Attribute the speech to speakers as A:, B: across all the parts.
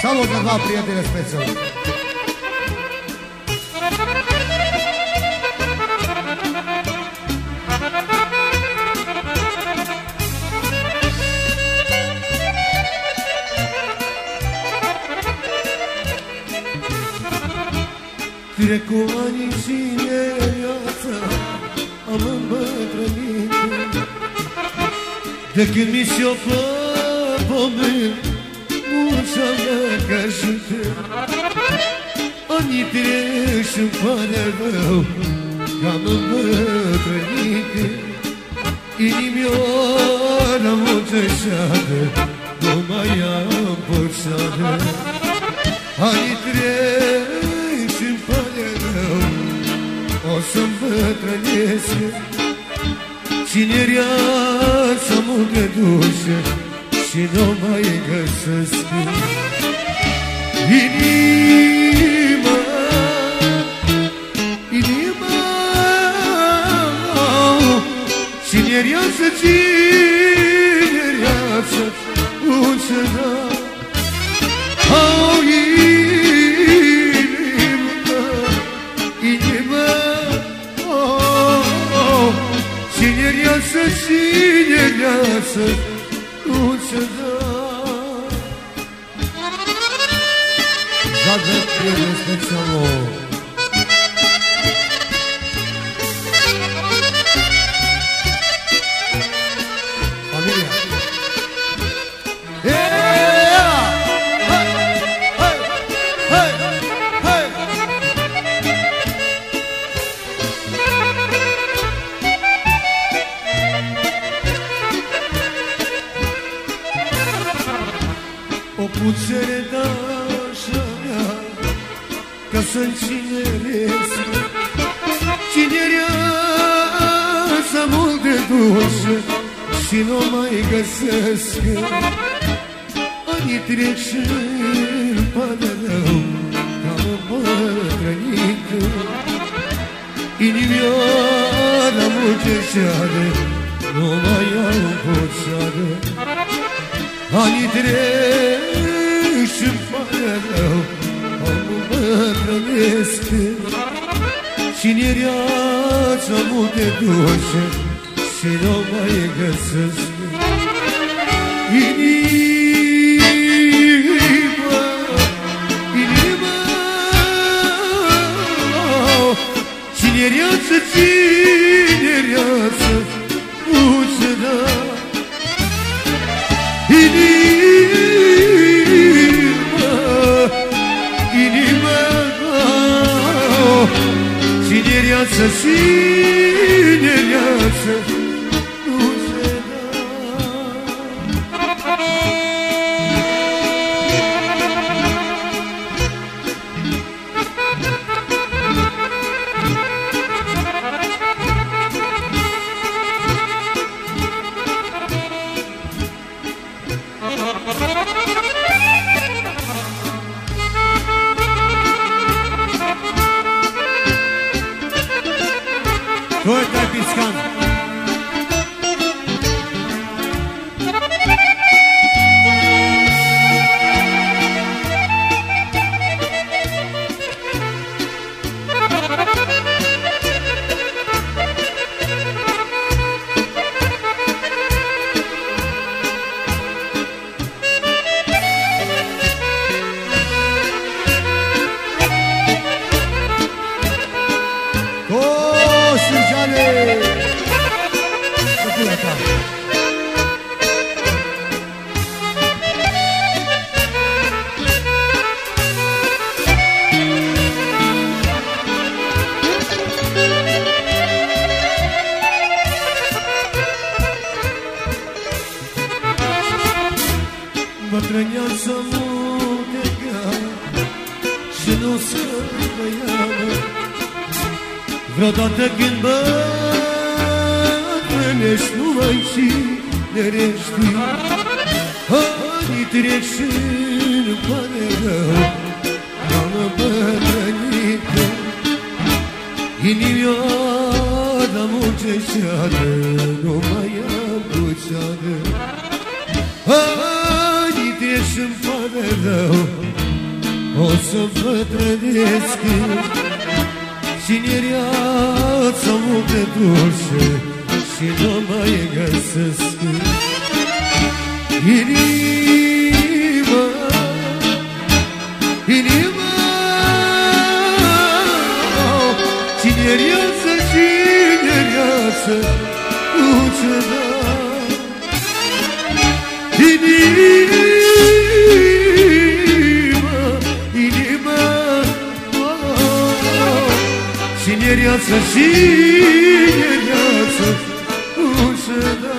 A: Saluto a tutti gli spezzoni. Wow! Salut, câteva prieteni speciali! Trecu ani și viața Am îmbătrânit De când mi și-o fă pământ Mușa mea ca și te Anii treci îmi pare rău Că am îmbătrânit Inimioara mă ceșeadă Nu mai am părșadă Anii treci O să-mi bătrânesc Tinereața multe dușe Și nu mai găsesc? Inima Inima Tinereață, tinereață Unde da Au Sinirlense sinirlense ruh seda Zadek je vesne celo O putere dașa mea Ca să-mi cineresc Cinereața mult de dușă Și nu mai găsesc? Anii trec și îmi pare rău Că am îmbătrânit Inimioara muceșeară Nu mai au poțeară Anii trec și-mi pare rău Am îmbătrânesc Cinereața multe dușe Și nu mai găsesc. Inima Inima Cinereață, cinereață сердце синее сердце Thank you. Bătrâneața multe Și nu scăpă iară Vreodată când bătrânești nu mai cinerești trec și îmi pare rău. Am îmbătrânit Inimioara munceșeadă Nu mai am cuceadă Ani trec și-mi pare rău O să vă trăiesc Și nereața multe dulce Și nu mai găsesc Inima Inima Cinereață, cinereață Ucena Inima Cinereață, cinereață Ucena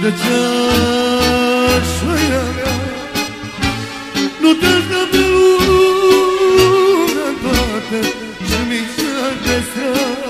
A: de ceașăia mea Nu te dă pe lună toată Și micșor de strat